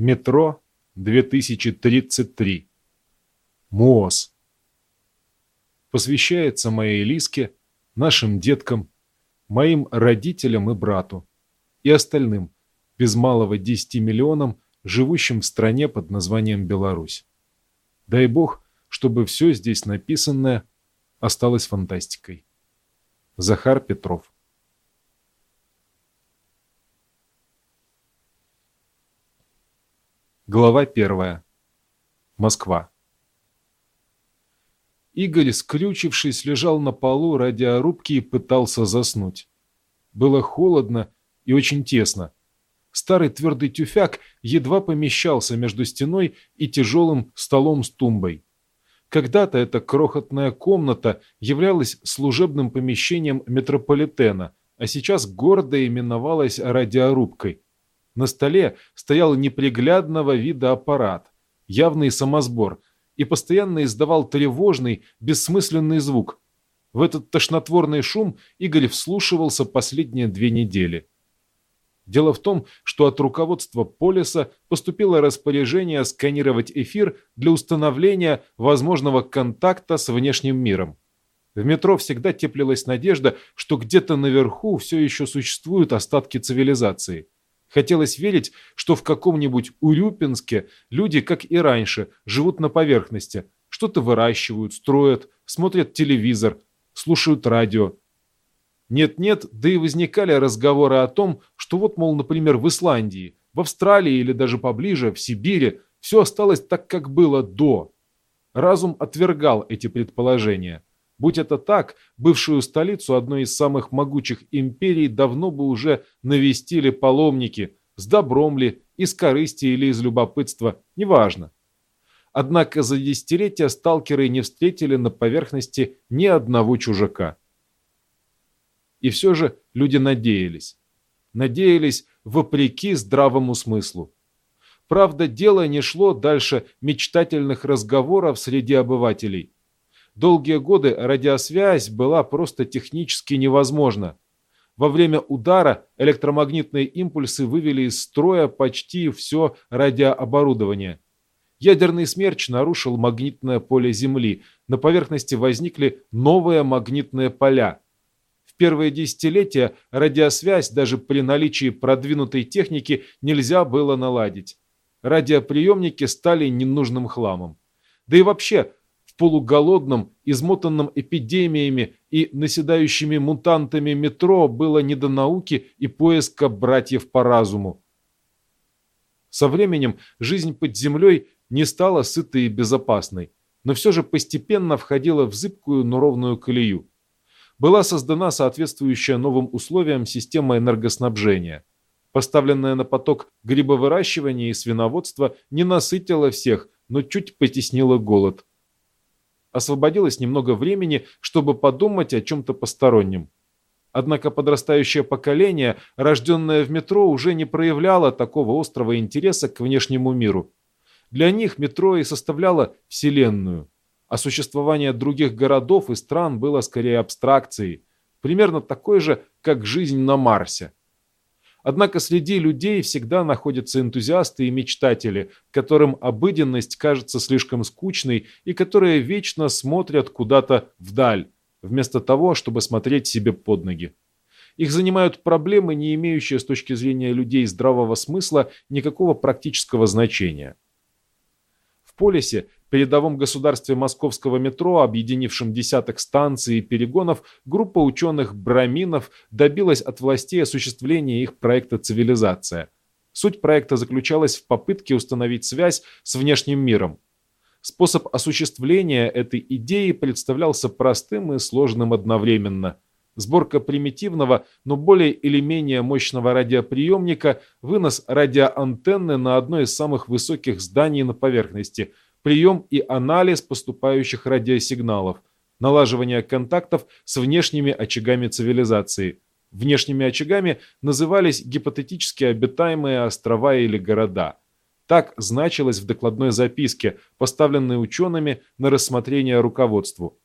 Метро 2033. МООС. Посвящается моей Лиске, нашим деткам, моим родителям и брату и остальным, без малого 10 миллионам, живущим в стране под названием Беларусь. Дай Бог, чтобы все здесь написанное осталось фантастикой. Захар Петров Глава первая. Москва. Игорь, скрючившись, лежал на полу радиорубки и пытался заснуть. Было холодно и очень тесно. Старый твердый тюфяк едва помещался между стеной и тяжелым столом с тумбой. Когда-то эта крохотная комната являлась служебным помещением метрополитена, а сейчас гордо именовалась радиорубкой – на столе стоял неприглядного вида аппарат, явный самосбор, и постоянно издавал тревожный, бессмысленный звук. В этот тошнотворный шум Игорь вслушивался последние две недели. Дело в том, что от руководства Полиса поступило распоряжение сканировать эфир для установления возможного контакта с внешним миром. В метро всегда теплилась надежда, что где-то наверху все еще существуют остатки цивилизации. Хотелось верить, что в каком-нибудь Урюпинске люди, как и раньше, живут на поверхности, что-то выращивают, строят, смотрят телевизор, слушают радио. Нет-нет, да и возникали разговоры о том, что вот, мол, например, в Исландии, в Австралии или даже поближе, в Сибири, все осталось так, как было до. Разум отвергал эти предположения. Будь это так, бывшую столицу одной из самых могучих империй давно бы уже навестили паломники, с добром ли, из корысти или из любопытства, неважно. Однако за десятилетия сталкеры не встретили на поверхности ни одного чужака. И все же люди надеялись. Надеялись вопреки здравому смыслу. Правда, дело не шло дальше мечтательных разговоров среди обывателей – Долгие годы радиосвязь была просто технически невозможна. Во время удара электромагнитные импульсы вывели из строя почти все радиооборудование. Ядерный смерч нарушил магнитное поле Земли. На поверхности возникли новые магнитные поля. В первые десятилетия радиосвязь даже при наличии продвинутой техники нельзя было наладить. Радиоприемники стали ненужным хламом. Да и вообще, полуголодном, измотанном эпидемиями и наседающими мутантами метро было не до науки и поиска братьев по разуму. Со временем жизнь под землей не стала сытой и безопасной, но все же постепенно входила в зыбкую, но ровную колею. Была создана соответствующая новым условиям система энергоснабжения. Поставленная на поток грибовыращивания и свиноводства не насытила всех, но чуть потеснила голод освободилось немного времени, чтобы подумать о чем-то постороннем. Однако подрастающее поколение, рожденное в метро, уже не проявляло такого острого интереса к внешнему миру. Для них метро и составляло вселенную, а существование других городов и стран было скорее абстракцией, примерно такой же, как жизнь на Марсе. Однако среди людей всегда находятся энтузиасты и мечтатели, которым обыденность кажется слишком скучной и которые вечно смотрят куда-то вдаль, вместо того, чтобы смотреть себе под ноги. Их занимают проблемы, не имеющие с точки зрения людей здравого смысла никакого практического значения. В полисе передовом государстве московского метро, объединившем десяток станций и перегонов, группа ученых-браминов добилась от властей осуществления их проекта «Цивилизация». Суть проекта заключалась в попытке установить связь с внешним миром. Способ осуществления этой идеи представлялся простым и сложным одновременно. Сборка примитивного, но более или менее мощного радиоприемника, вынос радиоантенны на одно из самых высоких зданий на поверхности – прием и анализ поступающих радиосигналов, налаживание контактов с внешними очагами цивилизации. Внешними очагами назывались гипотетически обитаемые острова или города. Так значилось в докладной записке, поставленной учеными на рассмотрение руководству.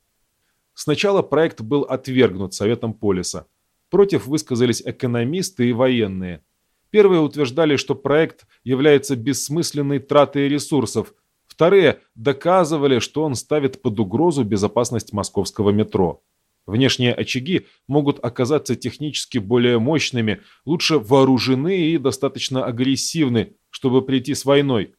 Сначала проект был отвергнут Советом Полиса. Против высказались экономисты и военные. Первые утверждали, что проект является бессмысленной тратой ресурсов. Вторые доказывали, что он ставит под угрозу безопасность московского метро. Внешние очаги могут оказаться технически более мощными, лучше вооружены и достаточно агрессивны, чтобы прийти с войной.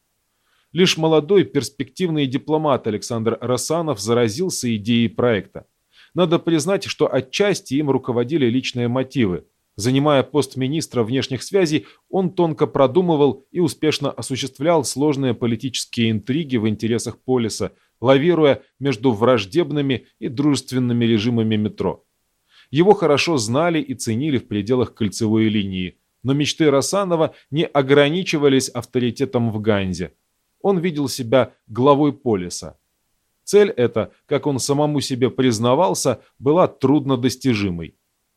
Лишь молодой перспективный дипломат Александр Рассанов заразился идеей проекта. Надо признать, что отчасти им руководили личные мотивы. Занимая пост министра внешних связей, он тонко продумывал и успешно осуществлял сложные политические интриги в интересах полиса – лавируя между враждебными и дружественными режимами метро. Его хорошо знали и ценили в пределах кольцевой линии, но мечты Рассанова не ограничивались авторитетом в Ганзе. Он видел себя главой полиса. Цель эта, как он самому себе признавался, была труднодостижимой.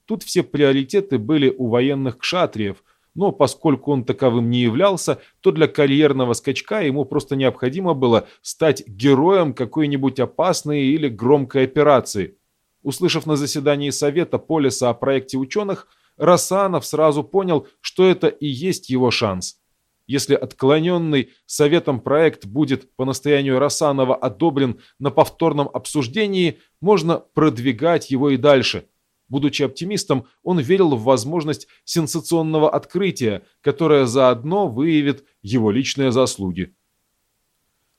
Тут все приоритеты были у военных кшатриев – но поскольку он таковым не являлся, то для карьерного скачка ему просто необходимо было стать героем какой-нибудь опасной или громкой операции. Услышав на заседании Совета Полиса о проекте ученых, Рассанов сразу понял, что это и есть его шанс. Если отклоненный Советом проект будет по настоянию Рассанова одобрен на повторном обсуждении, можно продвигать его и дальше – Будучи оптимистом, он верил в возможность сенсационного открытия, которое заодно выявит его личные заслуги.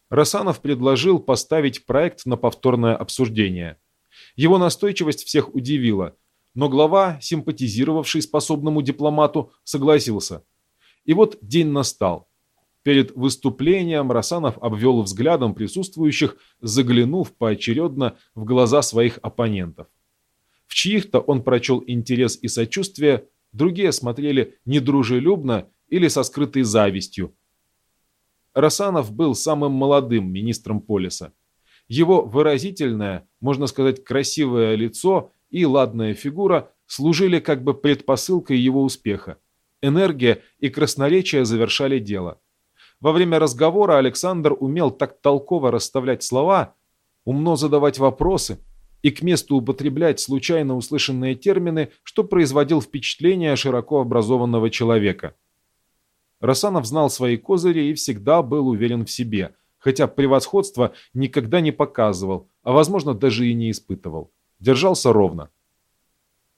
Расанов предложил поставить проект на повторное обсуждение. Его настойчивость всех удивила, но глава, симпатизировавший способному дипломату, согласился. И вот день настал. Перед выступлением Расанов обвел взглядом присутствующих, заглянув поочередно в глаза своих оппонентов. В чьих-то он прочел интерес и сочувствие, другие смотрели недружелюбно или со скрытой завистью. Расанов был самым молодым министром полиса. Его выразительное, можно сказать, красивое лицо и ладная фигура служили как бы предпосылкой его успеха. Энергия и красноречие завершали дело. Во время разговора Александр умел так толково расставлять слова, умно задавать вопросы – и к месту употреблять случайно услышанные термины, что производил впечатление широко образованного человека. Расанов знал свои козыри и всегда был уверен в себе, хотя превосходство никогда не показывал, а возможно даже и не испытывал. Держался ровно.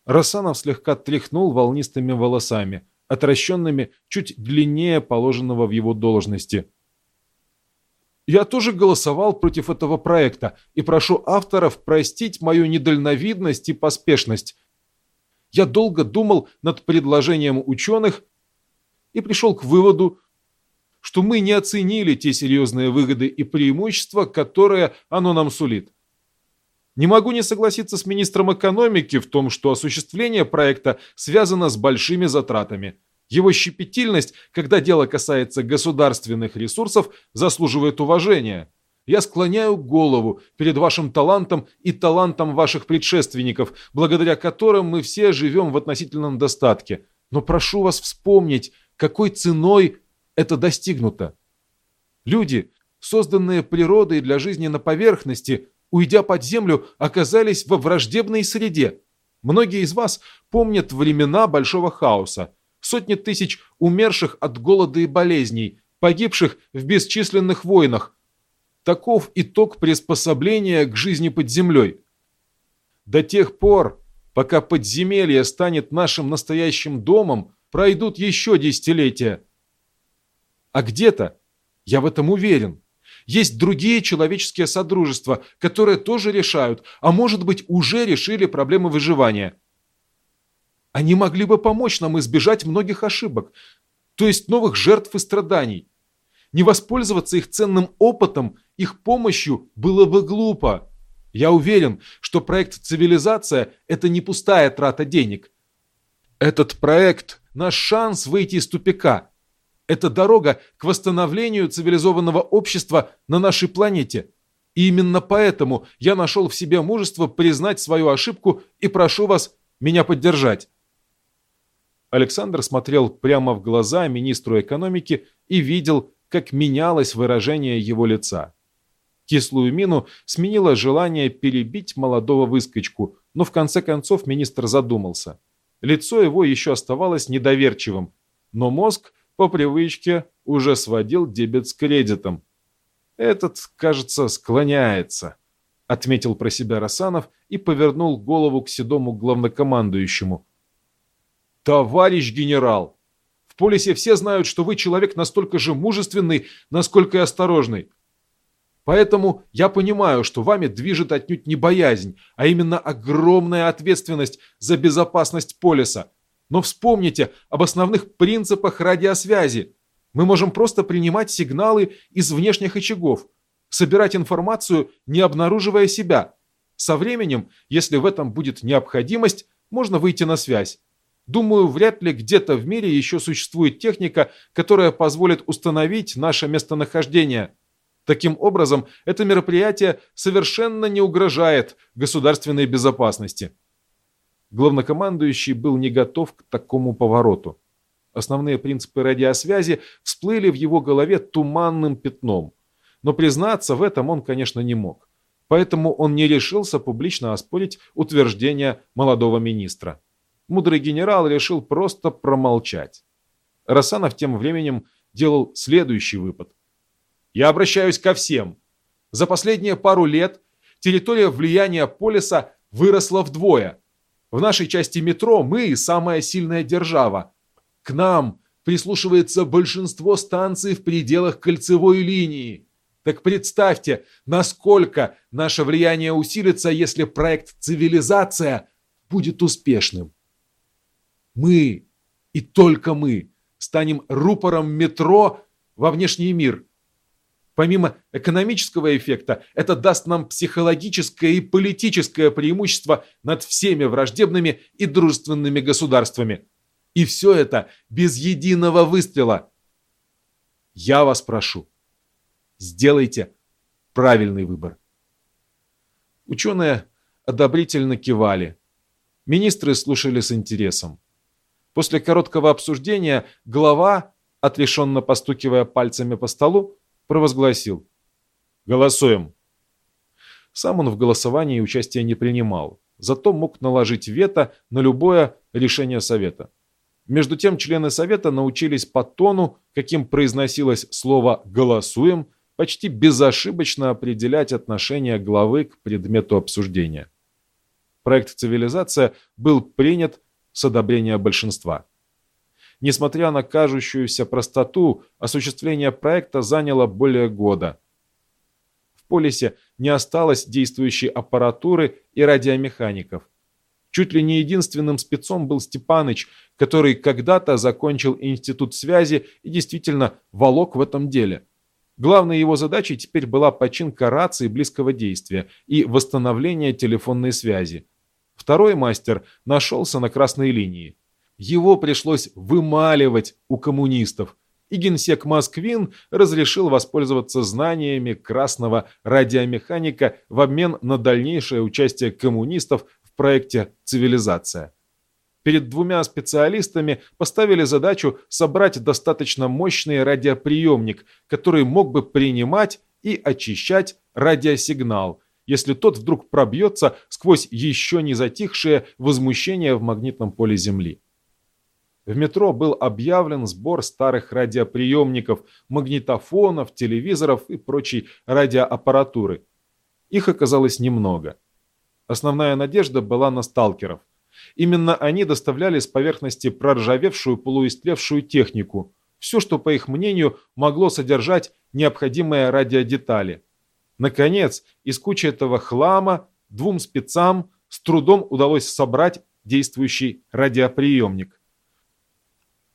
Расанов слегка тряхнул волнистыми волосами, отращенными чуть длиннее положенного в его должности – я тоже голосовал против этого проекта и прошу авторов простить мою недальновидность и поспешность. Я долго думал над предложением ученых и пришел к выводу, что мы не оценили те серьезные выгоды и преимущества, которые оно нам сулит. Не могу не согласиться с министром экономики в том, что осуществление проекта связано с большими затратами – его щепетильность, когда дело касается государственных ресурсов, заслуживает уважения. Я склоняю голову перед вашим талантом и талантом ваших предшественников, благодаря которым мы все живем в относительном достатке. Но прошу вас вспомнить, какой ценой это достигнуто. Люди, созданные природой для жизни на поверхности, уйдя под землю, оказались во враждебной среде. Многие из вас помнят времена Большого хаоса сотни тысяч умерших от голода и болезней, погибших в бесчисленных войнах. Таков итог приспособления к жизни под землей. До тех пор, пока подземелье станет нашим настоящим домом, пройдут еще десятилетия. А где-то, я в этом уверен, есть другие человеческие содружества, которые тоже решают, а может быть уже решили проблемы выживания – они могли бы помочь нам избежать многих ошибок, то есть новых жертв и страданий. Не воспользоваться их ценным опытом, их помощью было бы глупо. Я уверен, что проект «Цивилизация» – это не пустая трата денег. Этот проект – наш шанс выйти из тупика. Это дорога к восстановлению цивилизованного общества на нашей планете. И именно поэтому я нашел в себе мужество признать свою ошибку и прошу вас меня поддержать. Александр смотрел прямо в глаза министру экономики и видел, как менялось выражение его лица. Кислую мину сменило желание перебить молодого выскочку, но в конце концов министр задумался. Лицо его еще оставалось недоверчивым. но мозг по привычке уже сводил дебет с кредитом. «Этот, кажется, склоняется», — отметил про себя Расанов и повернул голову к седому главнокомандующему. «Товарищ генерал, в полисе все знают, что вы человек настолько же мужественный, насколько и осторожный. Поэтому я понимаю, что вами движет отнюдь не боязнь, а именно огромная ответственность за безопасность полиса. Но вспомните об основных принципах радиосвязи. Мы можем просто принимать сигналы из внешних очагов, собирать информацию, не обнаруживая себя. Со временем, если в этом будет необходимость, можно выйти на связь. Думаю, вряд ли где-то в мире еще существует техника, которая позволит установить наше местонахождение. Таким образом, это мероприятие совершенно не угрожает государственной безопасности. Главнокомандующий был не готов к такому повороту. Основные принципы радиосвязи всплыли в его голове туманным пятном. Но признаться в этом он, конечно, не мог. Поэтому он не решился публично оспорить утверждение молодого министра. Мудрый генерал решил просто промолчать. Рассанов тем временем делал следующий выпад. Я обращаюсь ко всем. За последние пару лет территория влияния полиса выросла вдвое. В нашей части метро мы самая сильная держава. К нам прислушивается большинство станций в пределах кольцевой линии. Так представьте, насколько наше влияние усилится, если проект «Цивилизация» будет успешным. Мы, и только мы, станем рупором метро во внешний мир – Помимо экономического эффекта, это даст нам психологическое и политическое преимущество над всеми враждебными и дружественными государствами. И все это без единого выстрела. Я вас прошу, сделайте правильный выбор. Ученые одобрительно кивали. Министры слушали с интересом. После короткого обсуждения глава, отрешенно постукивая пальцами по столу, провозгласил «Голосуем». Сам он в голосовании участия не принимал, зато мог наложить вето на любое решение Совета. Между тем члены Совета научились по тону, каким произносилось слово «голосуем», почти безошибочно определять отношение главы к предмету обсуждения. Проект «Цивилизация» был принят с одобрения большинства. Несмотря на кажущуюся простоту, осуществление проекта заняло более года. В полисе не осталось действующей аппаратуры и радиомехаников. Чуть ли не единственным спецом был Степаныч, который когда-то закончил институт связи и действительно волок в этом деле. Главной его задачей теперь была починка рации близкого действия и восстановление телефонной связи. Второй мастер нашелся на красной линии. Его пришлось вымаливать у коммунистов, и генсек Москвин разрешил воспользоваться знаниями красного радиомеханика в обмен на дальнейшее участие коммунистов в проекте «Цивилизация». Перед двумя специалистами поставили задачу собрать достаточно мощный радиоприемник, который мог бы принимать и очищать радиосигнал, если тот вдруг пробьется сквозь еще не затихшее возмущение в магнитном поле Земли. В метро был объявлен сбор старых радиоприемников, магнитофонов, телевизоров и прочей радиоаппаратуры. Их оказалось немного. Основная надежда была на сталкеров. Именно они доставляли с поверхности проржавевшую полуистлевшую технику, все, что, по их мнению, могло содержать необходимые радиодетали. Наконец, из кучи этого хлама двум спецам с трудом удалось собрать действующий радиоприемник.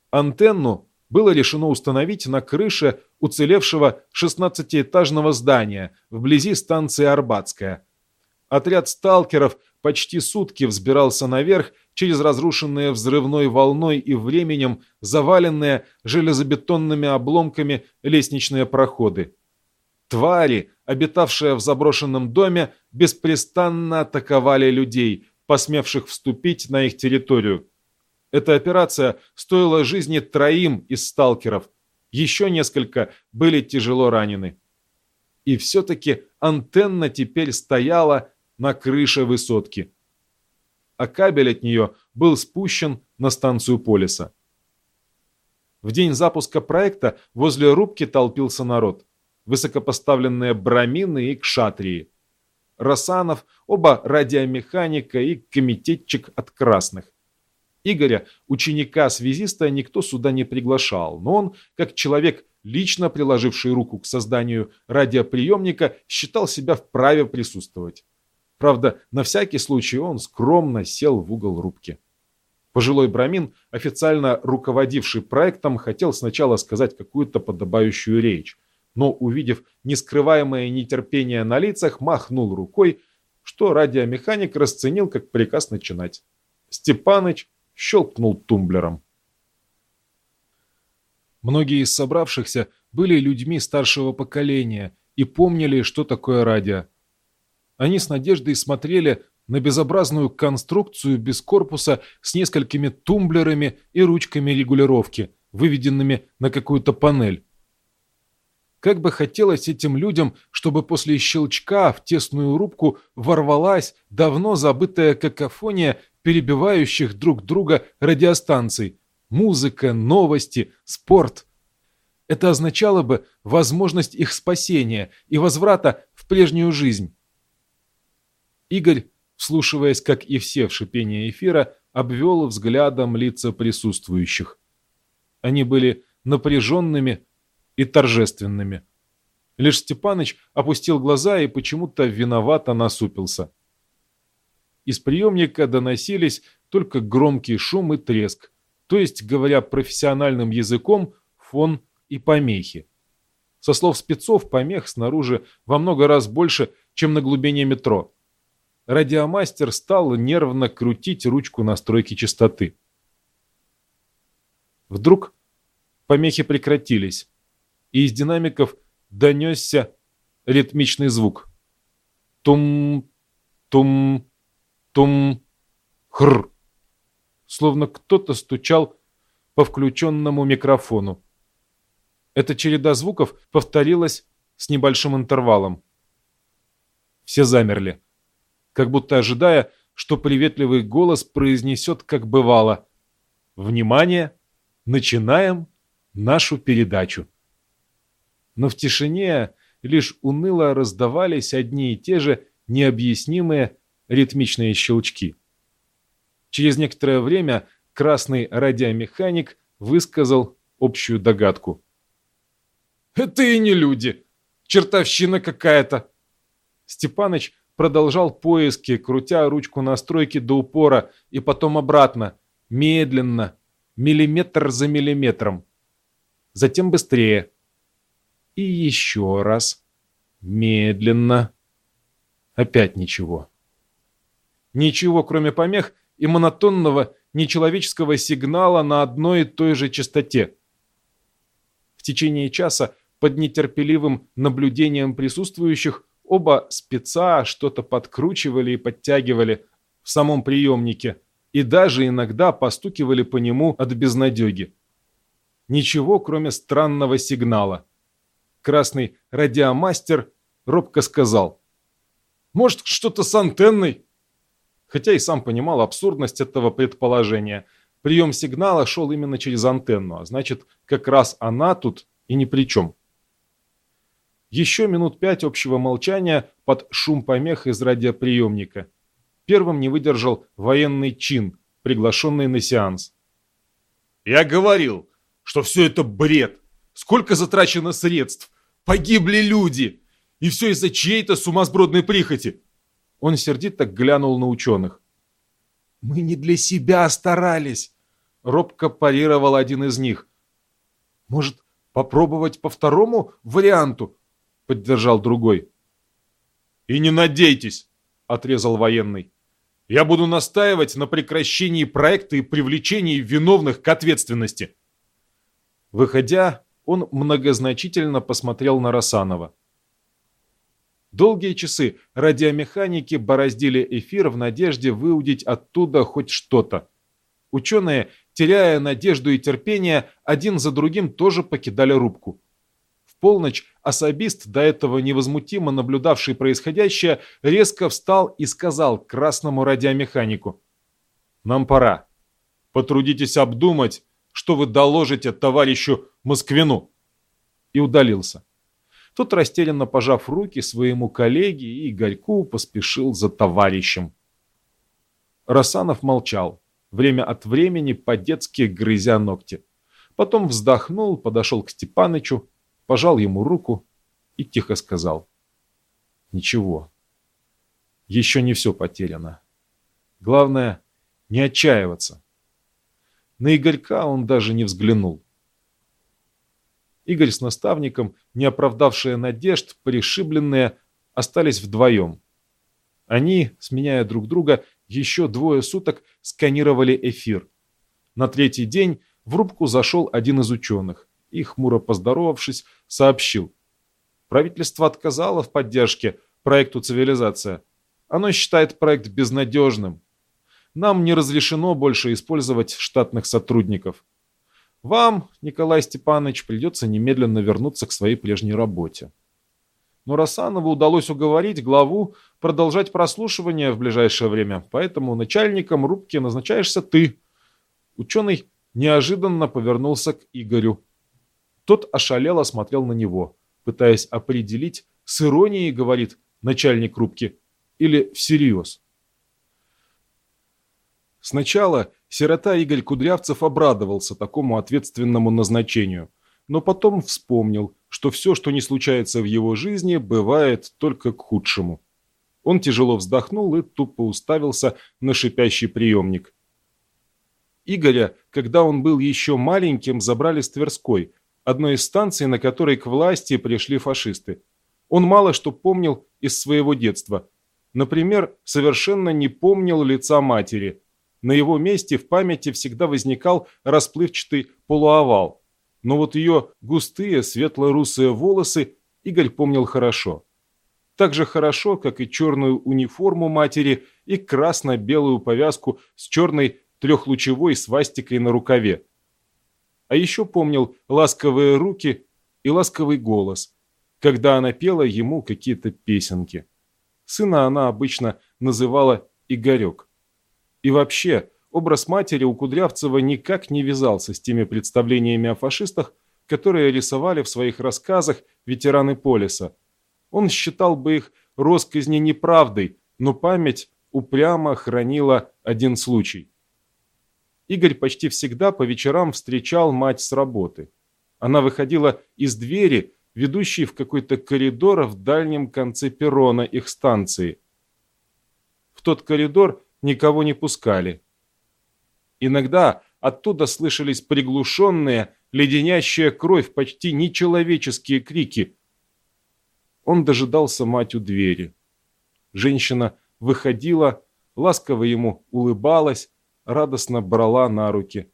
Антенну было решено установить на крыше уцелевшего 16-этажного здания вблизи станции Арбатская. Отряд сталкеров почти сутки взбирался наверх через разрушенные взрывной волной и временем заваленные железобетонными обломками лестничные проходы. Твари, обитавшие в заброшенном доме, беспрестанно атаковали людей, посмевших вступить на их территорию. Эта операция стоила жизни троим из сталкеров. Еще несколько были тяжело ранены. И все-таки антенна теперь стояла на крыше высотки. А кабель от нее был спущен на станцию полиса. В день запуска проекта возле рубки толпился народ. Высокопоставленные брамины и кшатрии. Росанов, оба радиомеханика и комитетчик от красных. Игоря, ученика-связиста, никто сюда не приглашал, но он, как человек, лично приложивший руку к созданию радиоприемника, считал себя вправе присутствовать. Правда, на всякий случай он скромно сел в угол рубки. Пожилой Брамин, официально руководивший проектом, хотел сначала сказать какую-то подобающую речь, но, увидев нескрываемое нетерпение на лицах, махнул рукой, что радиомеханик расценил как приказ начинать. Степаныч щелкнул тумблером. Многие из собравшихся были людьми старшего поколения и помнили, что такое радио. Они с надеждой смотрели на безобразную конструкцию без корпуса с несколькими тумблерами и ручками регулировки, выведенными на какую-то панель. Как бы хотелось этим людям, чтобы после щелчка в тесную рубку ворвалась давно забытая какофония перебивающих друг друга радиостанций. Музыка, новости, спорт. Это означало бы возможность их спасения и возврата в прежнюю жизнь. Игорь, вслушиваясь, как и все в шипение эфира, обвел взглядом лица присутствующих. Они были напряженными и торжественными. Лишь Степаныч опустил глаза и почему-то виновато насупился. Из приемника доносились только громкий шум и треск, то есть, говоря профессиональным языком, фон и помехи. Со слов спецов, помех снаружи во много раз больше, чем на глубине метро радиомастер стал нервно крутить ручку настройки частоты. Вдруг помехи прекратились, и из динамиков донесся ритмичный звук. Тум, тум, тум, хр. Словно кто-то стучал по включенному микрофону. Эта череда звуков повторилась с небольшим интервалом. Все замерли как будто ожидая, что приветливый голос произнесет, как бывало. «Внимание! Начинаем нашу передачу!» Но в тишине лишь уныло раздавались одни и те же необъяснимые ритмичные щелчки. Через некоторое время красный радиомеханик высказал общую догадку. «Это и не люди! Чертовщина какая-то!» Степаныч продолжал поиски, крутя ручку настройки до упора и потом обратно, медленно, миллиметр за миллиметром. Затем быстрее. И еще раз. Медленно. Опять ничего. Ничего, кроме помех и монотонного нечеловеческого сигнала на одной и той же частоте. В течение часа под нетерпеливым наблюдением присутствующих Оба спеца что-то подкручивали и подтягивали в самом приемнике и даже иногда постукивали по нему от безнадеги. Ничего, кроме странного сигнала. Красный радиомастер робко сказал. «Может, что-то с антенной?» Хотя и сам понимал абсурдность этого предположения. Прием сигнала шел именно через антенну, а значит, как раз она тут и ни при чем. Еще минут пять общего молчания под шум помех из радиоприемника. Первым не выдержал военный чин, приглашенный на сеанс. «Я говорил, что все это бред. Сколько затрачено средств. Погибли люди. И все из-за чьей-то сумасбродной прихоти». Он сердито глянул на ученых. «Мы не для себя старались», — робко парировал один из них. «Может, попробовать по второму варианту?» поддержал другой. «И не надейтесь!» – отрезал военный. «Я буду настаивать на прекращении проекта и привлечении виновных к ответственности!» Выходя, он многозначительно посмотрел на Росанова. Долгие часы радиомеханики бороздили эфир в надежде выудить оттуда хоть что-то. Ученые, теряя надежду и терпение, один за другим тоже покидали рубку полночь особист, до этого невозмутимо наблюдавший происходящее, резко встал и сказал красному радиомеханику. «Нам пора. Потрудитесь обдумать, что вы доложите товарищу Москвину!» И удалился. Тот, растерянно пожав руки своему коллеге и Игорьку, поспешил за товарищем. Расанов молчал, время от времени по-детски грызя ногти. Потом вздохнул, подошел к Степанычу, пожал ему руку и тихо сказал. «Ничего, еще не все потеряно. Главное, не отчаиваться». На Игорька он даже не взглянул. Игорь с наставником, не оправдавшие надежд, пришибленные, остались вдвоем. Они, сменяя друг друга, еще двое суток сканировали эфир. На третий день в рубку зашел один из ученых и, хмуро поздоровавшись, сообщил. Правительство отказало в поддержке проекту «Цивилизация». Оно считает проект безнадежным. Нам не разрешено больше использовать штатных сотрудников. Вам, Николай Степанович, придется немедленно вернуться к своей прежней работе. Но Рассанову удалось уговорить главу продолжать прослушивание в ближайшее время, поэтому начальником рубки назначаешься ты. Ученый неожиданно повернулся к Игорю. Тот ошалело смотрел на него, пытаясь определить, с иронией говорит начальник рубки или всерьез. Сначала сирота Игорь Кудрявцев обрадовался такому ответственному назначению, но потом вспомнил, что все, что не случается в его жизни, бывает только к худшему. Он тяжело вздохнул и тупо уставился на шипящий приемник. Игоря, когда он был еще маленьким, забрали с Тверской, одной из станций, на которой к власти пришли фашисты. Он мало что помнил из своего детства. Например, совершенно не помнил лица матери – на его месте в памяти всегда возникал расплывчатый полуовал. Но вот ее густые светло-русые волосы Игорь помнил хорошо. Так же хорошо, как и черную униформу матери и красно-белую повязку с черной трехлучевой свастикой на рукаве. А еще помнил ласковые руки и ласковый голос, когда она пела ему какие-то песенки. Сына она обычно называла Игорек. И вообще, образ матери у Кудрявцева никак не вязался с теми представлениями о фашистах, которые рисовали в своих рассказах ветераны Полиса. Он считал бы их росказни неправдой, но память упрямо хранила один случай. Игорь почти всегда по вечерам встречал мать с работы. Она выходила из двери, ведущей в какой-то коридор в дальнем конце перрона их станции. В тот коридор никого не пускали. Иногда оттуда слышались приглушенные, леденящая кровь, почти нечеловеческие крики. Он дожидался мать у двери. Женщина выходила, ласково ему улыбалась, радостно брала на руки.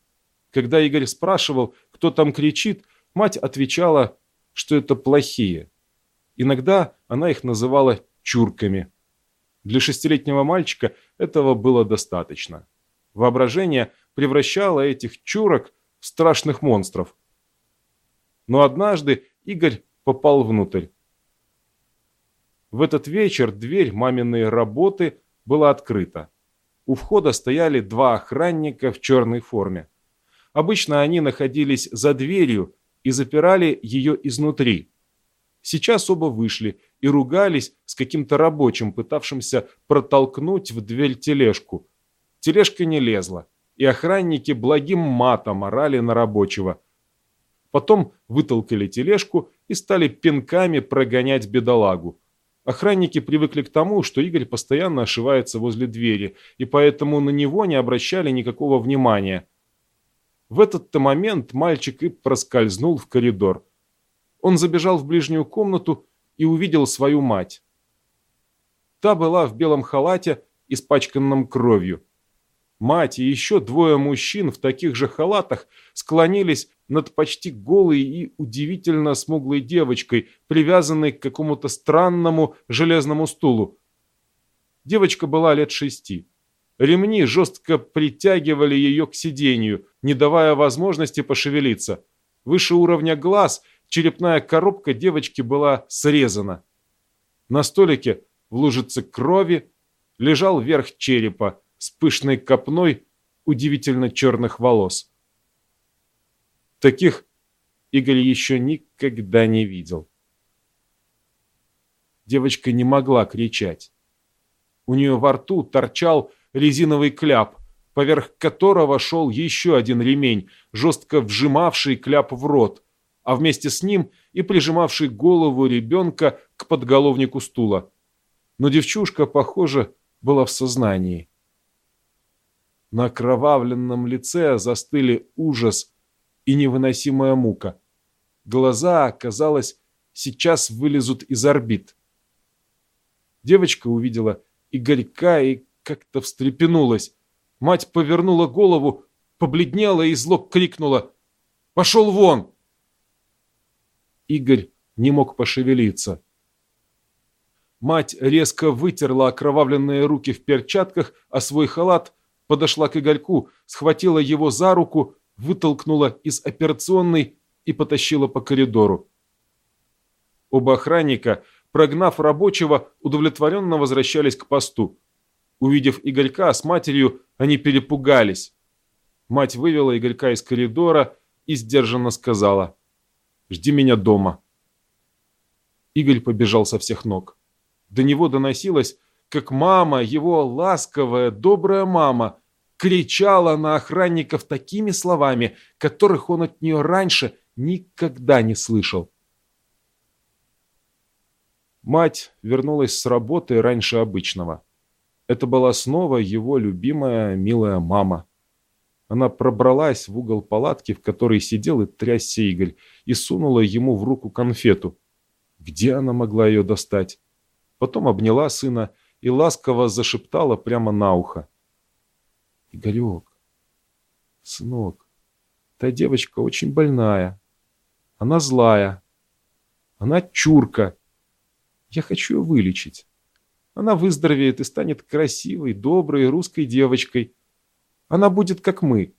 Когда Игорь спрашивал, кто там кричит, мать отвечала, что это плохие. Иногда она их называла чурками. Для шестилетнего мальчика этого было достаточно. Воображение превращало этих чурок в страшных монстров. Но однажды Игорь попал внутрь. В этот вечер дверь маминой работы была открыта. У входа стояли два охранника в черной форме. Обычно они находились за дверью и запирали ее изнутри. Сейчас оба вышли и ругались с каким-то рабочим, пытавшимся протолкнуть в дверь тележку. Тележка не лезла, и охранники благим матом орали на рабочего. Потом вытолкали тележку и стали пинками прогонять бедолагу. Охранники привыкли к тому, что Игорь постоянно ошивается возле двери, и поэтому на него не обращали никакого внимания. В этот-то момент мальчик и проскользнул в коридор. Он забежал в ближнюю комнату и увидел свою мать. Та была в белом халате, испачканном кровью. Мать и еще двое мужчин в таких же халатах склонились над почти голой и удивительно смуглой девочкой, привязанной к какому-то странному железному стулу. Девочка была лет шести. Ремни жестко притягивали ее к сиденью, не давая возможности пошевелиться. Выше уровня глаз черепная коробка девочки была срезана. На столике в лужице крови лежал верх черепа с пышной копной удивительно черных волос. Таких Игорь еще никогда не видел. Девочка не могла кричать. У нее во рту торчал резиновый кляп, поверх которого шел еще один ремень, жестко вжимавший кляп в рот, а вместе с ним и прижимавший голову ребенка к подголовнику стула. Но девчушка, похоже, была в сознании. На окровавленном лице застыли ужас и невыносимая мука. Глаза, казалось, сейчас вылезут из орбит. Девочка увидела Игорька и как-то встрепенулась. Мать повернула голову, побледнела и зло крикнула «Пошел вон!» Игорь не мог пошевелиться. Мать резко вытерла окровавленные руки в перчатках, а свой халат подошла к Игорьку, схватила его за руку, вытолкнула из операционной и потащила по коридору. Оба охранника прогнав рабочего, удовлетворенно возвращались к посту. Увидев Игорька с матерью, они перепугались. Мать вывела Игорька из коридора и сдержанно сказала «Жди меня дома». Игорь побежал со всех ног. До него доносилось, как мама, его ласковая, добрая мама, кричала на охранников такими словами, которых он от нее раньше никогда не слышал. Мать вернулась с работы раньше обычного. Это была снова его любимая, милая мама. Она пробралась в угол палатки, в которой сидел и трясся Игорь, и сунула ему в руку конфету. Где она могла ее достать? Потом обняла сына и ласково зашептала прямо на ухо. «Игорек, сынок, та девочка очень больная. Она злая. Она чурка. Я хочу ее вылечить. Она выздоровеет и станет красивой, доброй русской девочкой. Она будет как мы.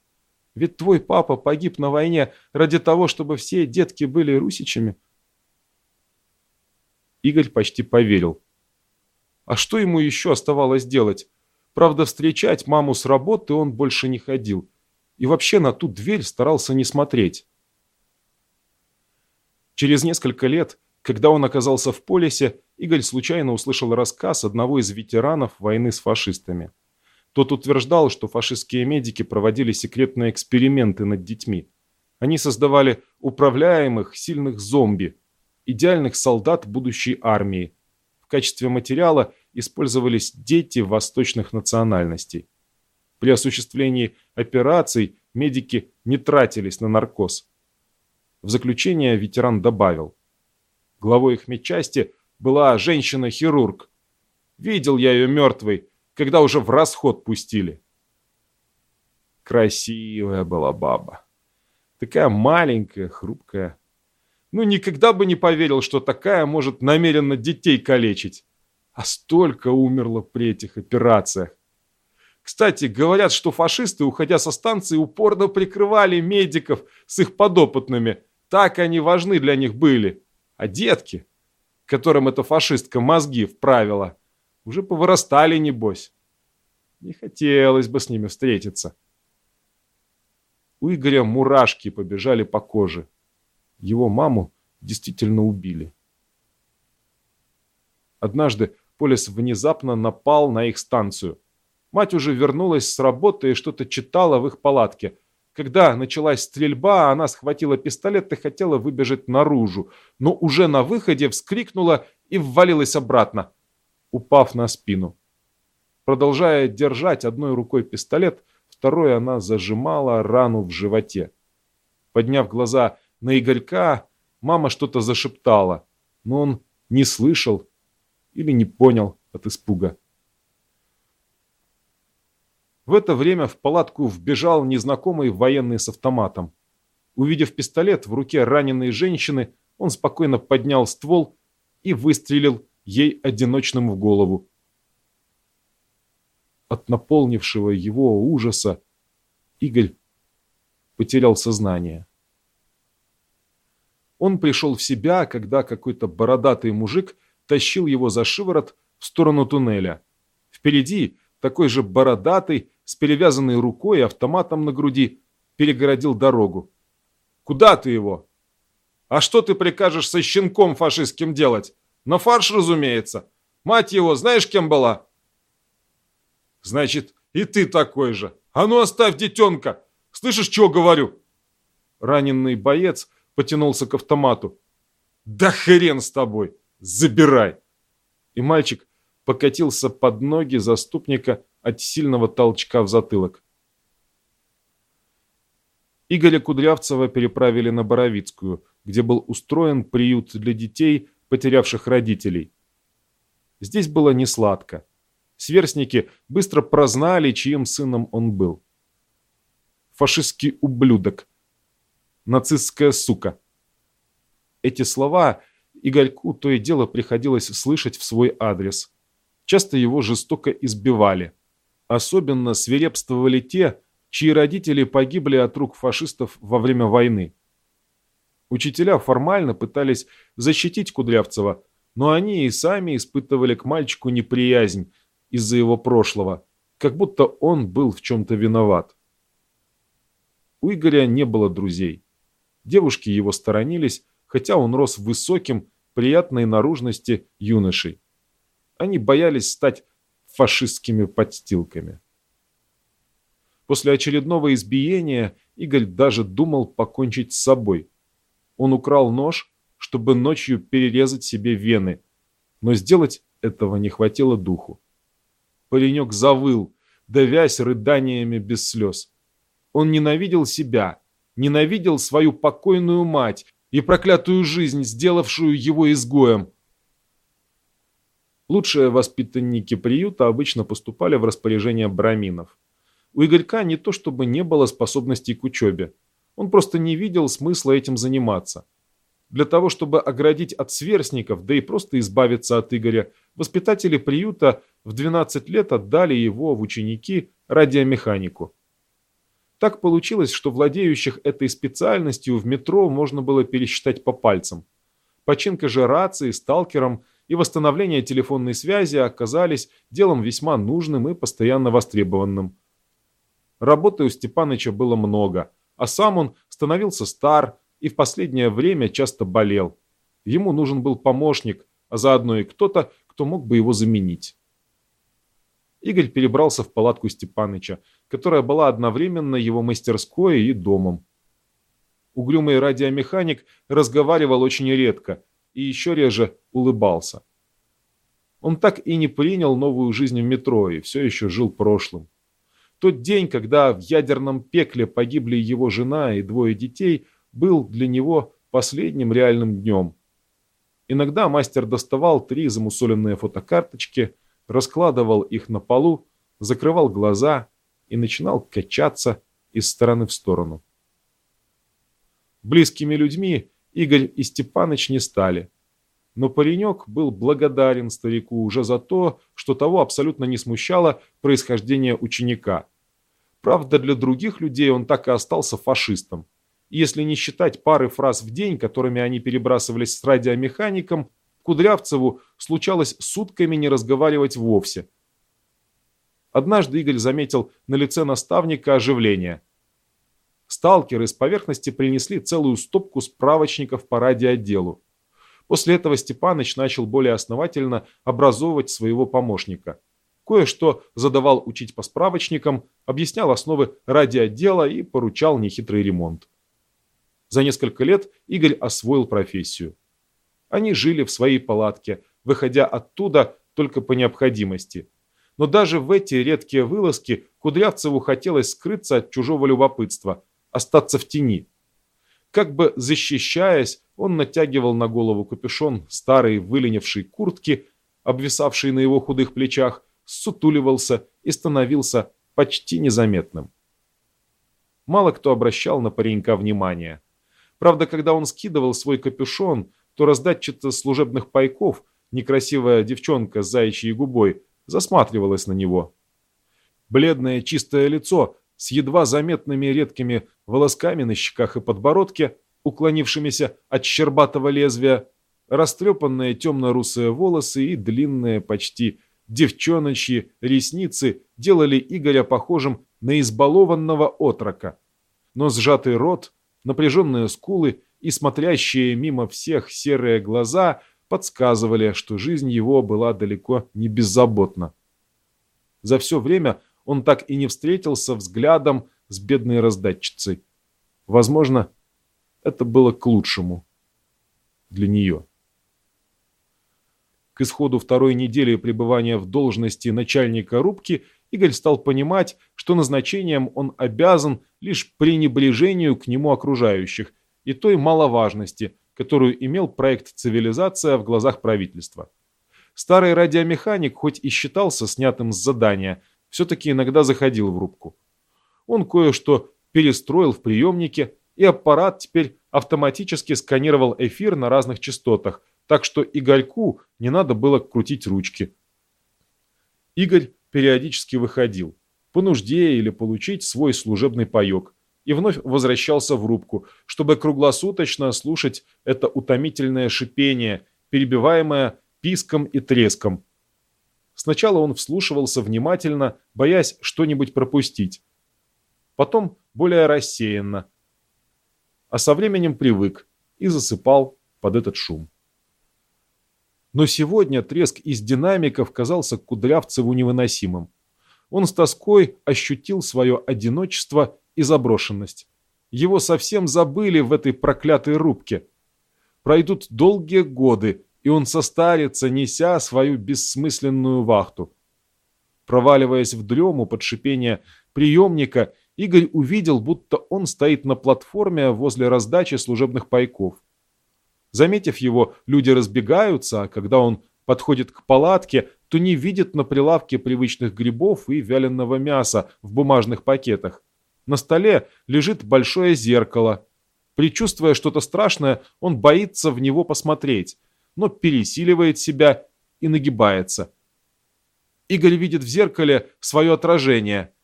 Ведь твой папа погиб на войне ради того, чтобы все детки были русичами. Игорь почти поверил. А что ему еще оставалось делать? Правда, встречать маму с работы он больше не ходил. И вообще на ту дверь старался не смотреть. Через несколько лет когда он оказался в полисе, Игорь случайно услышал рассказ одного из ветеранов войны с фашистами. Тот утверждал, что фашистские медики проводили секретные эксперименты над детьми. Они создавали управляемых, сильных зомби, идеальных солдат будущей армии. В качестве материала использовались дети восточных национальностей. При осуществлении операций медики не тратились на наркоз. В заключение ветеран добавил – Главой их медчасти была женщина-хирург. Видел я ее мертвой, когда уже в расход пустили. Красивая была баба. Такая маленькая, хрупкая. Ну, никогда бы не поверил, что такая может намеренно детей калечить. А столько умерло при этих операциях. Кстати, говорят, что фашисты, уходя со станции, упорно прикрывали медиков с их подопытными. Так они важны для них были. А детки, которым эта фашистка мозги вправила, уже повырастали, небось. Не хотелось бы с ними встретиться. У Игоря мурашки побежали по коже. Его маму действительно убили. Однажды Полис внезапно напал на их станцию. Мать уже вернулась с работы и что-то читала в их палатке – когда началась стрельба, она схватила пистолет и хотела выбежать наружу, но уже на выходе вскрикнула и ввалилась обратно, упав на спину. Продолжая держать одной рукой пистолет, второй она зажимала рану в животе. Подняв глаза на Игорька, мама что-то зашептала, но он не слышал или не понял от испуга. В это время в палатку вбежал незнакомый военный с автоматом. Увидев пистолет в руке раненой женщины, он спокойно поднял ствол и выстрелил ей одиночным в голову. От наполнившего его ужаса Игорь потерял сознание. Он пришел в себя, когда какой-то бородатый мужик тащил его за шиворот в сторону туннеля. Впереди такой же бородатый, с перевязанной рукой и автоматом на груди, перегородил дорогу. Куда ты его? А что ты прикажешь со щенком фашистским делать? На фарш, разумеется. Мать его, знаешь, кем была? Значит, и ты такой же. А ну оставь детенка. Слышишь, чего говорю? Раненый боец потянулся к автомату. Да хрен с тобой. Забирай. И мальчик покатился под ноги заступника от сильного толчка в затылок. Игоря Кудрявцева переправили на Боровицкую, где был устроен приют для детей, потерявших родителей. Здесь было не сладко. Сверстники быстро прознали, чьим сыном он был. Фашистский ублюдок. Нацистская сука. Эти слова Игорьку то и дело приходилось слышать в свой адрес. Часто его жестоко избивали. Особенно свирепствовали те, чьи родители погибли от рук фашистов во время войны. Учителя формально пытались защитить Кудрявцева, но они и сами испытывали к мальчику неприязнь из-за его прошлого, как будто он был в чем-то виноват. У Игоря не было друзей. Девушки его сторонились, хотя он рос высоким, приятной наружности юношей. Они боялись стать фашистскими подстилками. После очередного избиения Игорь даже думал покончить с собой. Он украл нож, чтобы ночью перерезать себе вены, но сделать этого не хватило духу. Паренек завыл, давясь рыданиями без слез. Он ненавидел себя, ненавидел свою покойную мать и проклятую жизнь, сделавшую его изгоем. Лучшие воспитанники приюта обычно поступали в распоряжение браминов. У Игорька не то чтобы не было способностей к учебе. Он просто не видел смысла этим заниматься. Для того, чтобы оградить от сверстников, да и просто избавиться от Игоря, воспитатели приюта в 12 лет отдали его в ученики радиомеханику. Так получилось, что владеющих этой специальностью в метро можно было пересчитать по пальцам. Починка же рации, сталкером и восстановление телефонной связи оказались делом весьма нужным и постоянно востребованным. Работы у Степаныча было много, а сам он становился стар и в последнее время часто болел. Ему нужен был помощник, а заодно и кто-то, кто мог бы его заменить. Игорь перебрался в палатку Степаныча, которая была одновременно его мастерской и домом. Угрюмый радиомеханик разговаривал очень редко и еще реже улыбался. Он так и не принял новую жизнь в метро и все еще жил прошлым. Тот день, когда в ядерном пекле погибли его жена и двое детей, был для него последним реальным днем. Иногда мастер доставал три замусоленные фотокарточки, раскладывал их на полу, закрывал глаза и начинал качаться из стороны в сторону. Близкими людьми Игорь и Степаныч не стали. Но паренек был благодарен старику уже за то, что того абсолютно не смущало происхождение ученика. Правда, для других людей он так и остался фашистом. если не считать пары фраз в день, которыми они перебрасывались с радиомехаником, Кудрявцеву случалось сутками не разговаривать вовсе. Однажды Игорь заметил на лице наставника оживление. Сталкеры с поверхности принесли целую стопку справочников по радиоотделу. После этого Степаныч начал более основательно образовывать своего помощника. Кое-что задавал учить по справочникам, объяснял основы радиоотдела и поручал нехитрый ремонт. За несколько лет Игорь освоил профессию. Они жили в своей палатке, выходя оттуда только по необходимости. Но даже в эти редкие вылазки Кудрявцеву хотелось скрыться от чужого любопытства, остаться в тени. Как бы защищаясь, он натягивал на голову капюшон старой выленившей куртки, обвисавшей на его худых плечах, сутуливался и становился почти незаметным. Мало кто обращал на паренька внимание. Правда, когда он скидывал свой капюшон, то раздатчица служебных пайков, некрасивая девчонка с заячьей губой, засматривалась на него. Бледное чистое лицо с едва заметными редкими волосками на щеках и подбородке, уклонившимися от щербатого лезвия, растрепанные темно-русые волосы и длинные, почти девчоночьи ресницы делали Игоря похожим на избалованного отрока. Но сжатый рот, напряженные скулы и смотрящие мимо всех серые глаза подсказывали, что жизнь его была далеко не беззаботна. За все время он так и не встретился взглядом с бедной раздатчицей. Возможно, это было к лучшему для нее. К исходу второй недели пребывания в должности начальника рубки Игорь стал понимать, что назначением он обязан лишь пренебрежению к нему окружающих и той маловажности, которую имел проект «Цивилизация» в глазах правительства. Старый радиомеханик, хоть и считался снятым с задания, все-таки иногда заходил в рубку. Он кое-что перестроил в приемнике, и аппарат теперь автоматически сканировал эфир на разных частотах, так что Игорьку не надо было крутить ручки. Игорь периодически выходил, по нужде или получить свой служебный паек, и вновь возвращался в рубку, чтобы круглосуточно слушать это утомительное шипение, перебиваемое писком и треском. Сначала он вслушивался внимательно, боясь что-нибудь пропустить. Потом более рассеянно. А со временем привык и засыпал под этот шум. Но сегодня треск из динамиков казался Кудрявцеву невыносимым. Он с тоской ощутил свое одиночество и заброшенность. Его совсем забыли в этой проклятой рубке. Пройдут долгие годы, и он состарится, неся свою бессмысленную вахту. Проваливаясь в дрему под шипение приемника, Игорь увидел, будто он стоит на платформе возле раздачи служебных пайков. Заметив его, люди разбегаются, а когда он подходит к палатке, то не видит на прилавке привычных грибов и вяленого мяса в бумажных пакетах. На столе лежит большое зеркало. Причувствуя что-то страшное, он боится в него посмотреть, но пересиливает себя и нагибается. Игорь видит в зеркале свое отражение.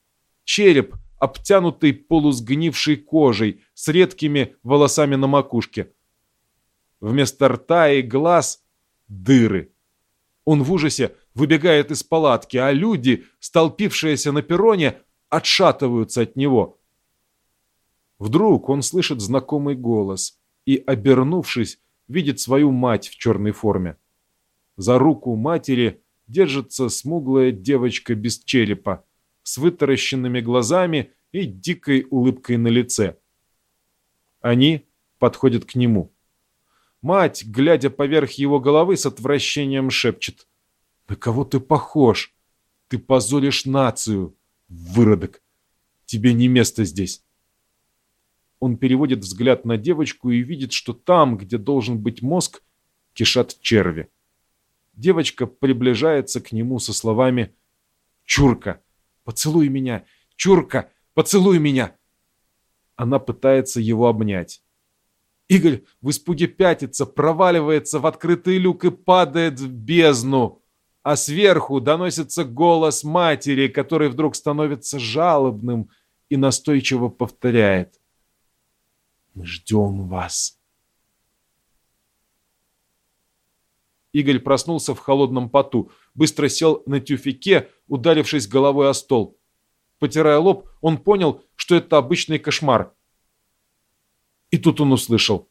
Череп, обтянутый полусгнившей кожей, с редкими волосами на макушке. Вместо рта и глаз – дыры. Он в ужасе выбегает из палатки, а люди, столпившиеся на перроне, отшатываются от него. Вдруг он слышит знакомый голос и, обернувшись, видит свою мать в черной форме. За руку матери держится смуглая девочка без черепа, с вытаращенными глазами и дикой улыбкой на лице. Они подходят к нему. Мать, глядя поверх его головы, с отвращением шепчет. «На кого ты похож? Ты позоришь нацию, выродок! Тебе не место здесь!» Он переводит взгляд на девочку и видит, что там, где должен быть мозг, кишат черви. Девочка приближается к нему со словами «Чурка, поцелуй меня! Чурка, поцелуй меня!» Она пытается его обнять. Игорь в испуге пятится, проваливается в открытый люк и падает в бездну. А сверху доносится голос матери, который вдруг становится жалобным и настойчиво повторяет. «Мы ждем вас». Игорь проснулся в холодном поту, быстро сел на тюфике, ударившись головой о стол. Потирая лоб, он понял, что это обычный кошмар – и тут он услышал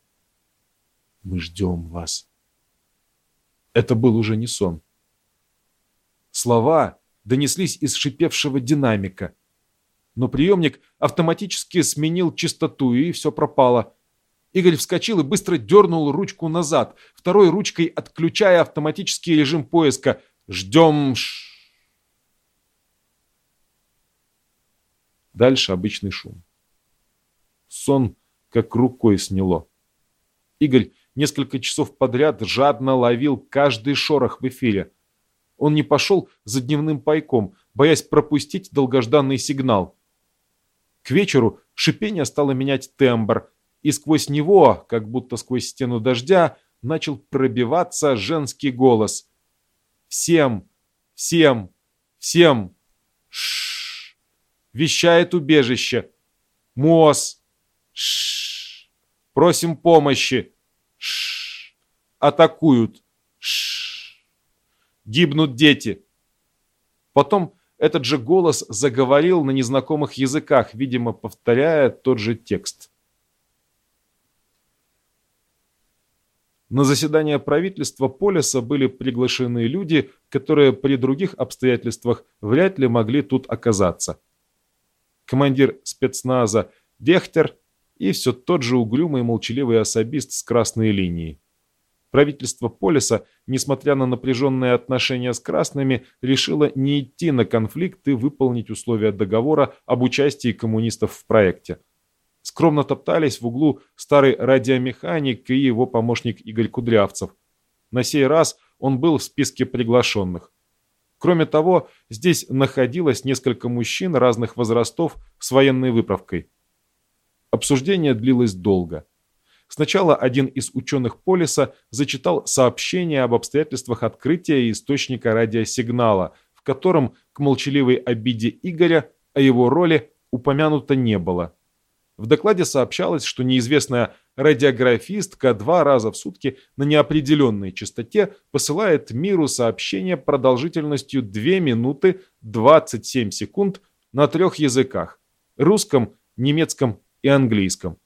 «Мы ждем вас». Это был уже не сон. Слова донеслись из шипевшего динамика. Но приемник автоматически сменил частоту, и все пропало. Игорь вскочил и быстро дернул ручку назад, второй ручкой отключая автоматический режим поиска. «Ждем...» Дальше обычный шум. Сон как рукой сняло. Игорь несколько часов подряд жадно ловил каждый шорох в эфире. Он не пошел за дневным пайком, боясь пропустить долгожданный сигнал. К вечеру шипение стало менять тембр, и сквозь него, как будто сквозь стену дождя, начал пробиваться женский голос. «Всем! Всем! Всем! Шш! Вещает убежище! МОЗ! Шш!» Просим помощи. Ш Атакуют. Ш Гибнут дети. Потом этот же голос заговорил на незнакомых языках, видимо, повторяя тот же текст. На заседание правительства Полиса были приглашены люди, которые при других обстоятельствах вряд ли могли тут оказаться. Командир спецназа Дехтер и все тот же угрюмый молчаливый особист с красной линией. Правительство Полиса, несмотря на напряженные отношения с красными, решило не идти на конфликт и выполнить условия договора об участии коммунистов в проекте. Скромно топтались в углу старый радиомеханик и его помощник Игорь Кудрявцев. На сей раз он был в списке приглашенных. Кроме того, здесь находилось несколько мужчин разных возрастов с военной выправкой. Обсуждение длилось долго. Сначала один из ученых Полиса зачитал сообщение об обстоятельствах открытия источника радиосигнала, в котором к молчаливой обиде Игоря о его роли упомянуто не было. В докладе сообщалось, что неизвестная радиографистка два раза в сутки на неопределенной частоте посылает миру сообщение продолжительностью 2 минуты 27 секунд на трех языках – русском, немецком и английском.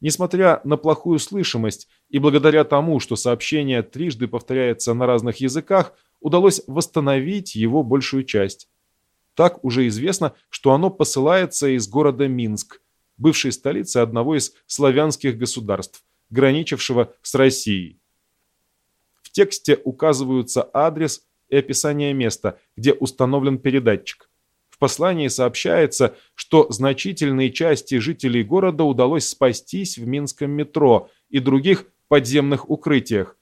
Несмотря на плохую слышимость и благодаря тому, что сообщение трижды повторяется на разных языках, удалось восстановить его большую часть. Так уже известно, что оно посылается из города Минск – бывшей столицы одного из славянских государств, граничившего с Россией. В тексте указываются адрес и описание места, где установлен передатчик. В послании сообщается, что значительной части жителей города удалось спастись в Минском метро и других подземных укрытиях,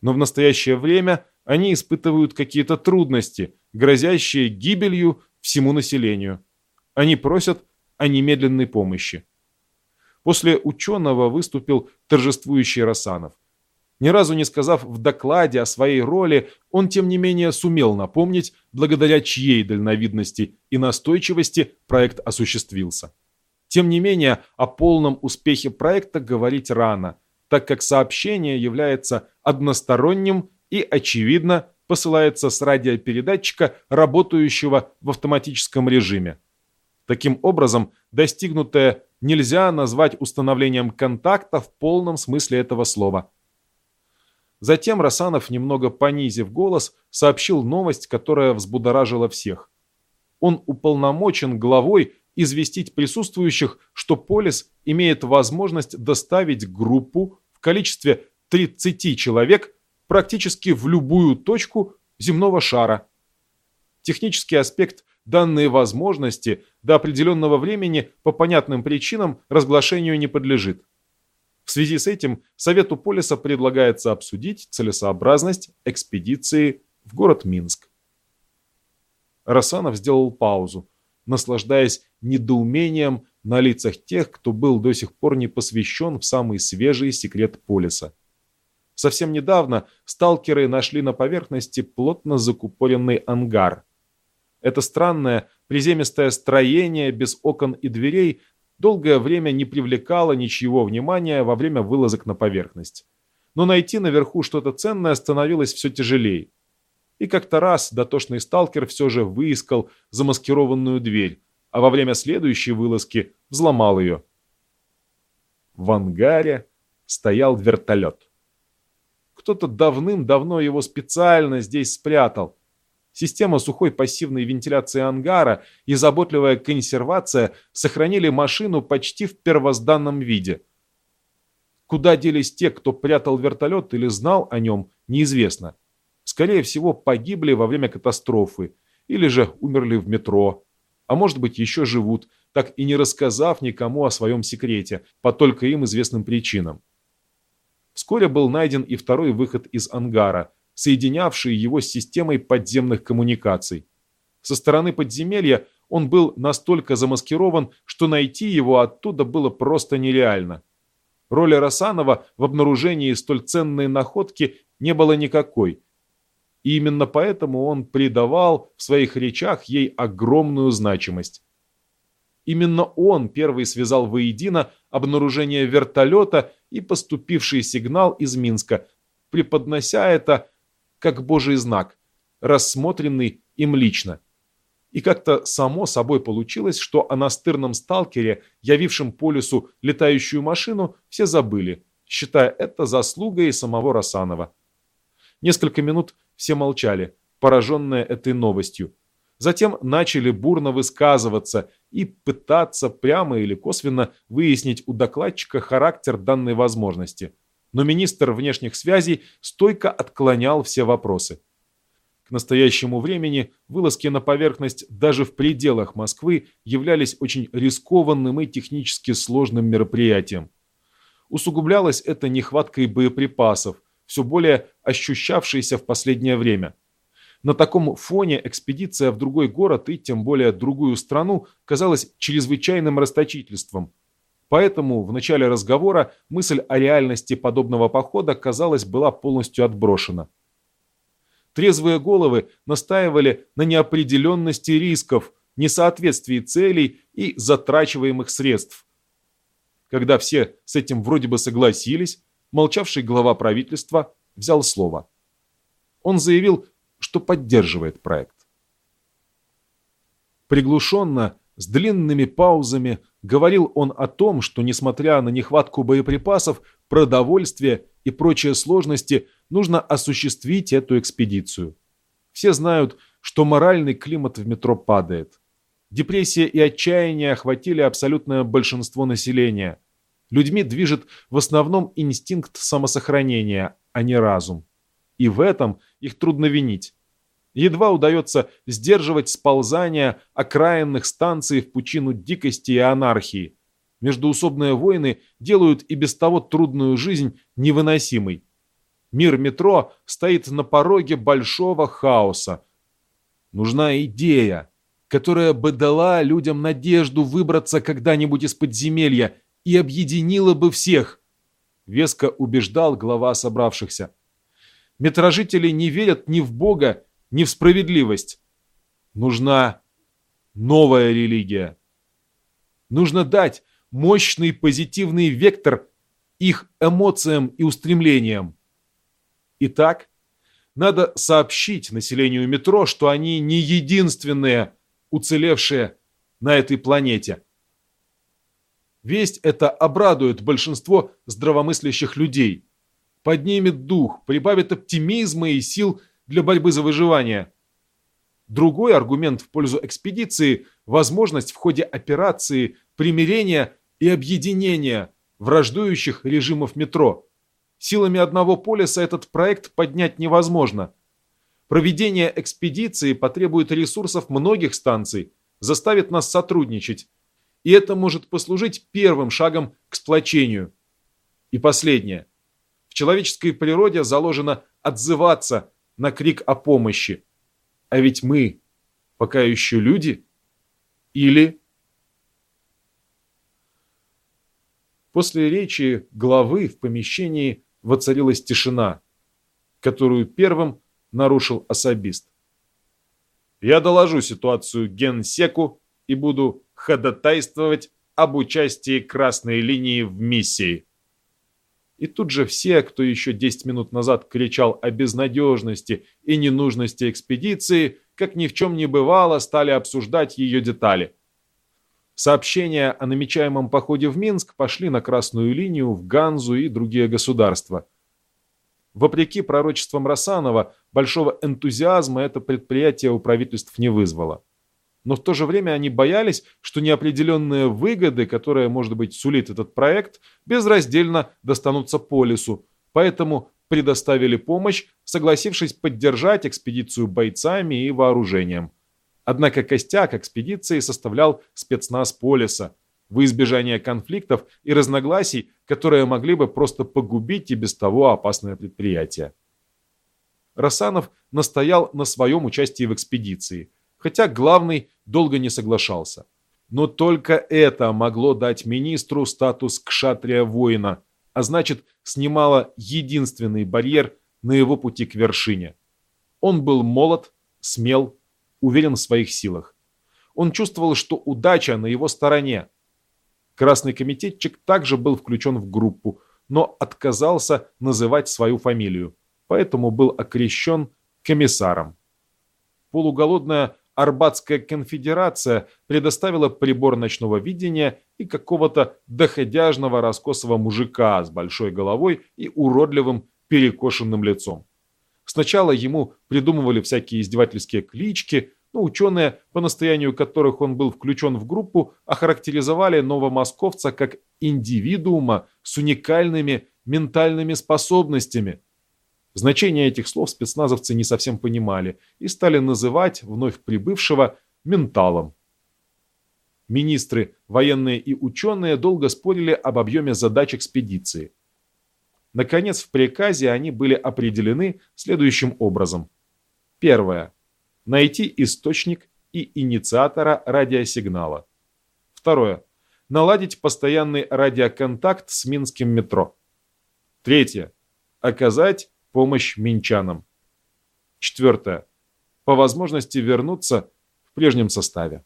но в настоящее время они испытывают какие-то трудности, грозящие гибелью всему населению. Они просят о немедленной помощи. После ученого выступил торжествующий Расанов. Ни разу не сказав в докладе о своей роли, он тем не менее сумел напомнить, благодаря чьей дальновидности и настойчивости проект осуществился. Тем не менее, о полном успехе проекта говорить рано, так как сообщение является односторонним и, очевидно, посылается с радиопередатчика, работающего в автоматическом режиме. Таким образом, достигнутое нельзя назвать установлением контакта в полном смысле этого слова. Затем Расанов, немного понизив голос, сообщил новость, которая взбудоражила всех. Он уполномочен главой известить присутствующих, что Полис имеет возможность доставить группу в количестве 30 человек практически в любую точку земного шара. Технический аспект данные возможности до определенного времени по понятным причинам разглашению не подлежит. В связи с этим Совету Полиса предлагается обсудить целесообразность экспедиции в город Минск. Расанов сделал паузу, наслаждаясь недоумением на лицах тех, кто был до сих пор не посвящен в самый свежий секрет Полиса. Совсем недавно сталкеры нашли на поверхности плотно закупоренный ангар – это странное приземистое строение без окон и дверей долгое время не привлекало ничего внимания во время вылазок на поверхность. Но найти наверху что-то ценное становилось все тяжелее. И как-то раз дотошный сталкер все же выискал замаскированную дверь, а во время следующей вылазки взломал ее. В ангаре стоял вертолет. Кто-то давным-давно его специально здесь спрятал, Система сухой пассивной вентиляции ангара и заботливая консервация сохранили машину почти в первозданном виде. Куда делись те, кто прятал вертолет или знал о нем, неизвестно. Скорее всего, погибли во время катастрофы или же умерли в метро. А может быть, еще живут, так и не рассказав никому о своем секрете, по только им известным причинам. Вскоре был найден и второй выход из ангара – соединявшие его с системой подземных коммуникаций. Со стороны подземелья он был настолько замаскирован, что найти его оттуда было просто нереально. Роли Расанова в обнаружении столь ценной находки не было никакой. И именно поэтому он придавал в своих речах ей огромную значимость. Именно он первый связал воедино обнаружение вертолета и поступивший сигнал из Минска, преподнося это как божий знак, рассмотренный им лично. И как-то само собой получилось, что о настырном сталкере, явившем по лесу летающую машину, все забыли, считая это заслугой самого Расанова. Несколько минут все молчали, пораженные этой новостью. Затем начали бурно высказываться и пытаться прямо или косвенно выяснить у докладчика характер данной возможности. Но министр внешних связей стойко отклонял все вопросы. К настоящему времени вылазки на поверхность даже в пределах Москвы являлись очень рискованным и технически сложным мероприятием. Усугублялось это нехваткой боеприпасов, все более ощущавшейся в последнее время. На таком фоне экспедиция в другой город и тем более другую страну казалась чрезвычайным расточительством. Поэтому в начале разговора мысль о реальности подобного похода, казалось, была полностью отброшена. Трезвые головы настаивали на неопределенности рисков, несоответствии целей и затрачиваемых средств. Когда все с этим вроде бы согласились, молчавший глава правительства взял слово. Он заявил, что поддерживает проект. Приглушенно, с длинными паузами, говорил он о том, что, несмотря на нехватку боеприпасов, продовольствия и прочие сложности – нужно осуществить эту экспедицию. Все знают, что моральный климат в метро падает. Депрессия и отчаяние охватили абсолютное большинство населения. Людьми движет в основном инстинкт самосохранения, а не разум. И в этом их трудно винить. Едва удается сдерживать сползание окраинных станций в пучину дикости и анархии. Междуусобные войны делают и без того трудную жизнь невыносимой. Мир метро стоит на пороге большого хаоса. Нужна идея, которая бы дала людям надежду выбраться когда-нибудь из подземелья и объединила бы всех. Веско убеждал глава собравшихся. Метрожители не верят ни в Бога, ни в справедливость. Нужна новая религия. Нужно дать мощный позитивный вектор их эмоциям и устремлениям. Итак, надо сообщить населению метро, что они не единственные уцелевшие на этой планете. Весть это обрадует большинство здравомыслящих людей, поднимет дух, прибавит оптимизма и сил для борьбы за выживание. Другой аргумент в пользу экспедиции – возможность в ходе операции примирения и объединения враждующих режимов метро – Силами одного полиса этот проект поднять невозможно. Проведение экспедиции потребует ресурсов многих станций, заставит нас сотрудничать. И это может послужить первым шагом к сплочению. И последнее. В человеческой природе заложено отзываться на крик о помощи. А ведь мы пока еще люди. Или... После речи главы в помещении воцарилась тишина, которую первым нарушил особист. «Я доложу ситуацию генсеку и буду ходатайствовать об участии красной линии в миссии». И тут же все, кто еще 10 минут назад кричал о безнадежности и ненужности экспедиции, как ни в чем не бывало, стали обсуждать ее детали. Сообщения о намечаемом походе в Минск пошли на красную линию в Ганзу и другие государства. Вопреки пророчествам Расанова, большого энтузиазма это предприятие у правительств не вызвало. Но в то же время они боялись, что неопределенные выгоды, которые, может быть, сулит этот проект, безраздельно достанутся по лесу, поэтому предоставили помощь, согласившись поддержать экспедицию бойцами и вооружением. Однако костяк экспедиции составлял спецназ полиса, во избежание конфликтов и разногласий, которые могли бы просто погубить и без того опасное предприятие. Расанов настоял на своем участии в экспедиции, хотя главный долго не соглашался. Но только это могло дать министру статус кшатрия-воина, а значит, снимало единственный барьер на его пути к вершине. Он был молод, смел уверен в своих силах. Он чувствовал, что удача на его стороне. Красный комитетчик также был включен в группу, но отказался называть свою фамилию, поэтому был окрещен комиссаром. Полуголодная Арбатская конфедерация предоставила прибор ночного видения и какого-то доходяжного раскосого мужика с большой головой и уродливым перекошенным лицом. Сначала ему придумывали всякие издевательские клички, но ученые, по настоянию которых он был включен в группу, охарактеризовали новомосковца как индивидуума с уникальными ментальными способностями. Значение этих слов спецназовцы не совсем понимали и стали называть вновь прибывшего менталом. Министры, военные и ученые долго спорили об объеме задач экспедиции. Наконец, в приказе они были определены следующим образом. Первое. Найти источник и инициатора радиосигнала. Второе. Наладить постоянный радиоконтакт с Минским метро. Третье. Оказать помощь минчанам. Четвертое. По возможности вернуться в прежнем составе.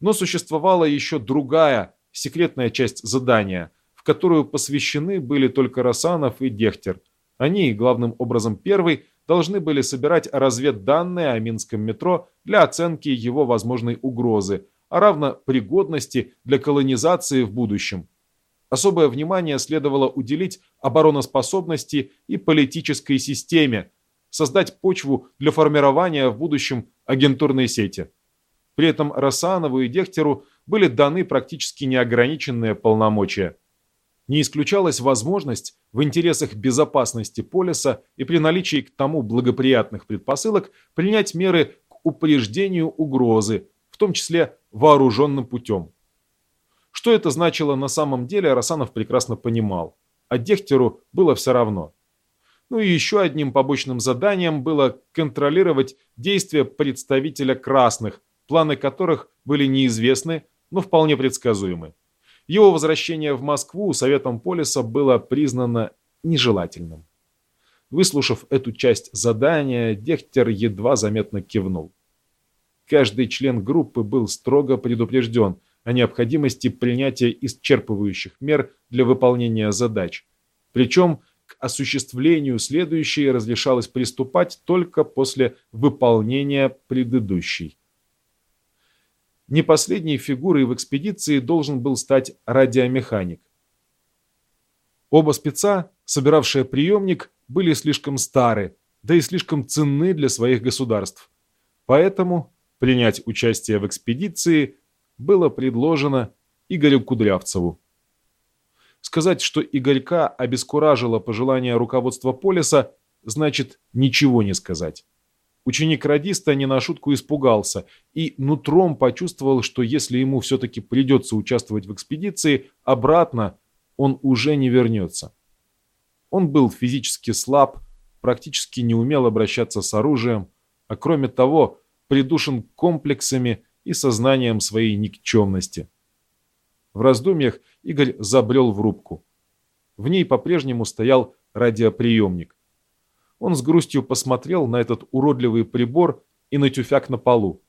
Но существовала еще другая, секретная часть задания, в которую посвящены были только Расанов и Дехтер. Они, главным образом первый, должны были собирать разведданные о Минском метро для оценки его возможной угрозы, а равно пригодности для колонизации в будущем. Особое внимание следовало уделить обороноспособности и политической системе, создать почву для формирования в будущем агентурной сети. При этом Рассанову и Дехтеру были даны практически неограниченные полномочия. Не исключалась возможность в интересах безопасности полиса и при наличии к тому благоприятных предпосылок принять меры к упреждению угрозы, в том числе вооруженным путем. Что это значило на самом деле, Расанов прекрасно понимал, а Дехтеру было все равно. Ну и еще одним побочным заданием было контролировать действия представителя красных, планы которых были неизвестны, но вполне предсказуемы. Его возвращение в Москву Советом Полиса было признано нежелательным. Выслушав эту часть задания, Дехтер едва заметно кивнул. Каждый член группы был строго предупрежден, о необходимости принятия исчерпывающих мер для выполнения задач. Причем к осуществлению следующей разрешалось приступать только после выполнения предыдущей. Не последней фигурой в экспедиции должен был стать радиомеханик. Оба спеца, собиравшие приемник, были слишком стары, да и слишком ценны для своих государств. Поэтому принять участие в экспедиции было предложено Игорю Кудрявцеву. Сказать, что Игорька обескуражило пожелание руководства Полиса, значит ничего не сказать. Ученик радиста не на шутку испугался и нутром почувствовал, что если ему все-таки придется участвовать в экспедиции, обратно он уже не вернется. Он был физически слаб, практически не умел обращаться с оружием, а кроме того придушен комплексами и сознанием своей никчемности. В раздумьях Игорь забрел в рубку. В ней по-прежнему стоял радиоприемник. Он с грустью посмотрел на этот уродливый прибор и на тюфяк на полу.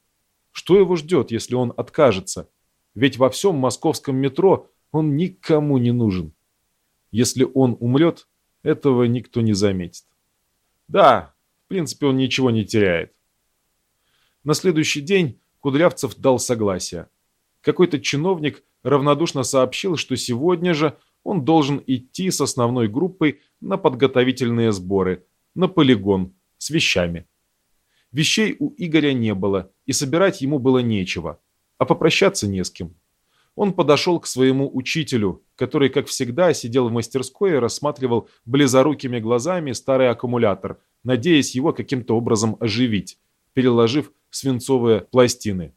Что его ждет, если он откажется? Ведь во всем московском метро он никому не нужен. Если он умрет, этого никто не заметит. Да, в принципе, он ничего не теряет. На следующий день Кудрявцев дал согласие. Какой-то чиновник равнодушно сообщил, что сегодня же он должен идти с основной группой на подготовительные сборы, на полигон, с вещами. Вещей у Игоря не было, и собирать ему было нечего, а попрощаться не с кем. Он подошел к своему учителю, который, как всегда, сидел в мастерской и рассматривал близорукими глазами старый аккумулятор, надеясь его каким-то образом оживить, переложив свинцовые пластины.